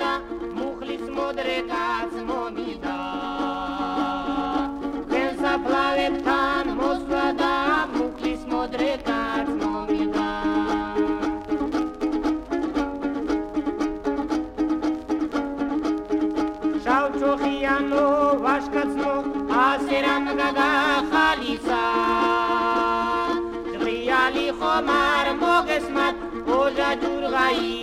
და მუხლის მოდრე კაც მომიდა. ჩვენ საფლავებთან მოსვლა და მუხლის მოდრე კაც მომიდა შავჩოხიანო ვაშკაცნო ასერამ გაგახალიცა ჟღიალი ხომარ მოგესმათ ოჟა ჯურღაის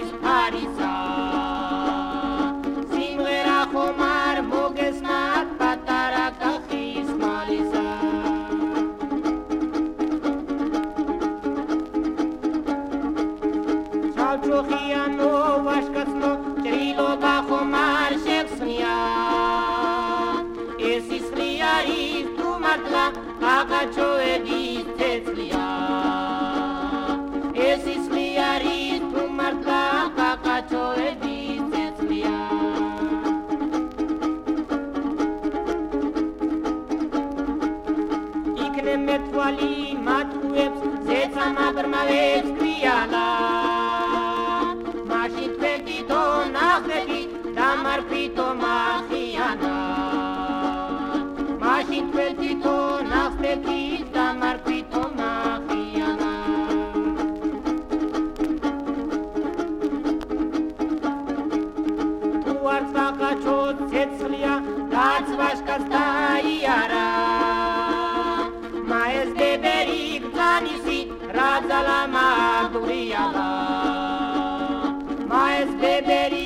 ჩალჩოხიანო ვაშკაცნო ჭრილობა ხომარ შეხსნია ეს ის ხრიარის თუ მართლა ყაყაჩოების ცეცხლია ეს ის ხრიარის თუ მართლა ყაყაჩოების ცეცხლია იქნე მეთვალი მათუებს ზეცა მაბრმავებს თვითონ ახდები დამარფითო მახიანა მაშინ თქვენ თვითონ ახდები დამარფითო მახიანა თუ არ წაყაჩო ცეცხლია დაცვაშკაც დაიარა. მაეს ბებერი გძანისი რაძალა მაგვრიალა მაეს ბებერი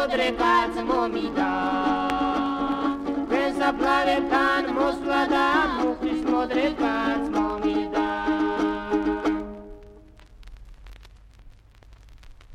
მუხლის მოდრე კაც მომიდა. საფლავებთან მოსვლა და მუხლის მოდრე